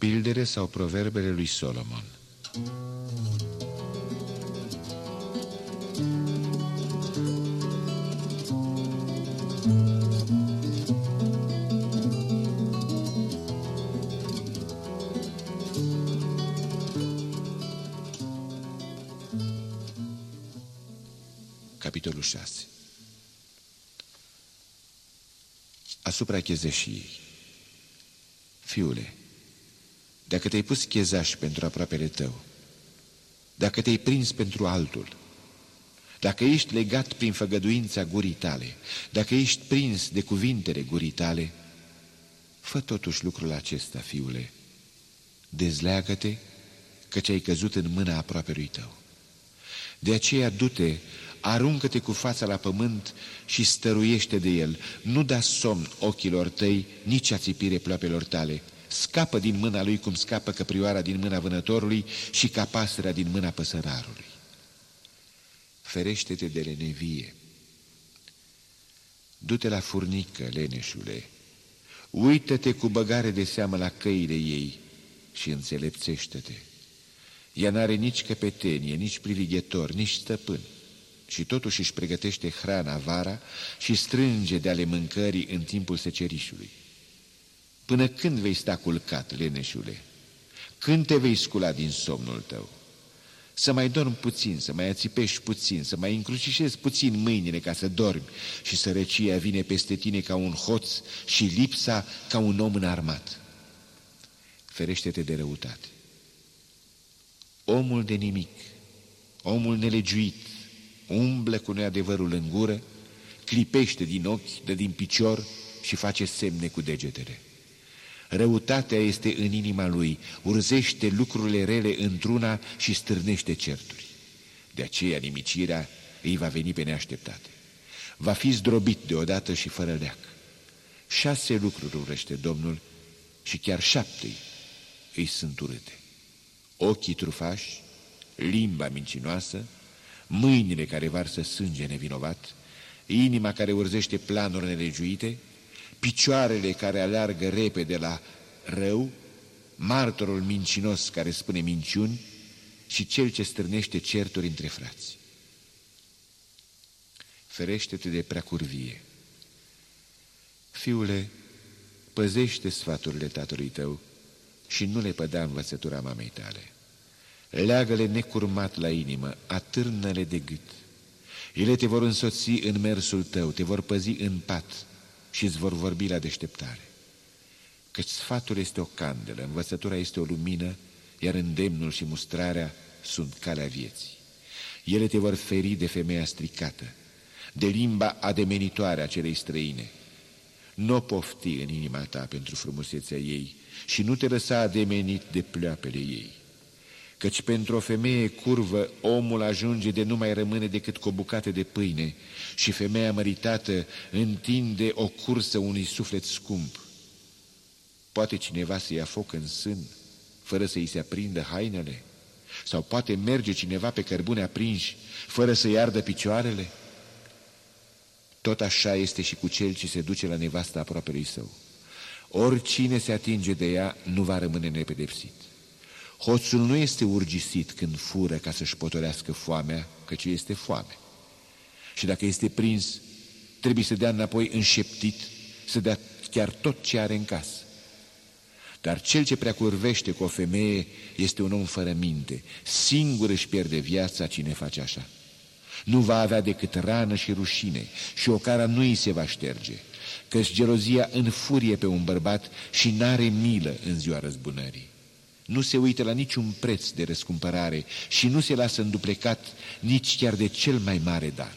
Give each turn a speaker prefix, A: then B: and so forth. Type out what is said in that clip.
A: Pondere sau proverbele lui Solomon. Capitolul 6 Asupra chezeșiei. Fiule, dacă te-ai pus chezaș pentru aproapele tău, dacă te-ai prins pentru altul, dacă ești legat prin făgăduința gurii tale, dacă ești prins de cuvintele gurii tale, fă totuși lucrul acesta, fiule, dezleagă-te căci ai căzut în mâna aproapelui tău. De aceea du-te, aruncă-te cu fața la pământ și stăruiește de el. Nu da somn ochilor tăi, nici ațipire ploapelor tale. Scapă din mâna lui cum scapă căprioara din mâna vânătorului și ca pasărea din mâna păsărarului. Ferește-te de lenevie. Du-te la furnică, leneșule. Uită-te cu băgare de seamă la căile ei și înțelepțește-te. Ea n-are nici căpetenie, nici privighetor, nici stăpân. Și totuși își pregătește hrana vara și strânge de ale mâncării în timpul secerișului. Până când vei sta culcat, leneșule? Când te vei scula din somnul tău? Să mai dormi puțin, să mai ațipești puțin, să mai încrucișezi puțin mâinile ca să dormi și sărăcia vine peste tine ca un hoț și lipsa ca un om înarmat. Ferește-te de răutate. Omul de nimic, omul nelegiuit, umblă cu neadevărul în gură, clipește din ochi, dă din picior și face semne cu degetele. Răutatea este în inima lui, urzește lucrurile rele într-una și stârnește certuri. De aceea nimicirea îi va veni pe neașteptate. Va fi zdrobit deodată și fără leac. Șase lucruri urăște Domnul și chiar șapte îi sunt urâte. Ochii trufași, limba mincinoasă, mâinile care varsă sânge nevinovat, inima care urzește planuri nelegiuite, picioarele care aleargă repede la rău, martorul mincinos care spune minciuni și cel ce stârnește certuri între frați. Ferește-te de preacurvie. Fiule, păzește sfaturile tatălui tău și nu le păda învățătura mamei tale. Leagă-le necurmat la inimă, atârnă-le de gât. Ele te vor însoți în mersul tău, te vor păzi în pat, și îți vor vorbi la deșteptare. Căci sfatul este o candelă, învățătura este o lumină, iar îndemnul și mustrarea sunt calea vieții. Ele te vor feri de femeia stricată, de limba ademenitoare a celei străine. Nu o pofti în inima ta pentru frumusețea ei și nu te lăsa ademenit de pleoapele ei. Căci pentru o femeie curvă omul ajunge de nu mai rămâne decât cu o bucată de pâine și femeia măritată întinde o cursă unui suflet scump. Poate cineva să ia foc în sân fără să-i se aprindă hainele? Sau poate merge cineva pe cărbune aprinși fără să-i ardă picioarele? Tot așa este și cu cel ce se duce la nevasta aproapelui său. Oricine se atinge de ea nu va rămâne nepedepsit. Hoțul nu este urgisit când fură ca să-și potorească foamea, căci este foame. Și dacă este prins, trebuie să dea înapoi înșeptit, să dea chiar tot ce are în casă. Dar cel ce prea curvește cu o femeie este un om fără minte. Singur își pierde viața cine face așa. Nu va avea decât rană și rușine și o cara nu îi se va șterge, căci gelozia înfurie pe un bărbat și n-are milă în ziua răzbunării nu se uită la niciun preț de răscumpărare și nu se lasă înduplecat nici chiar de cel mai mare dar.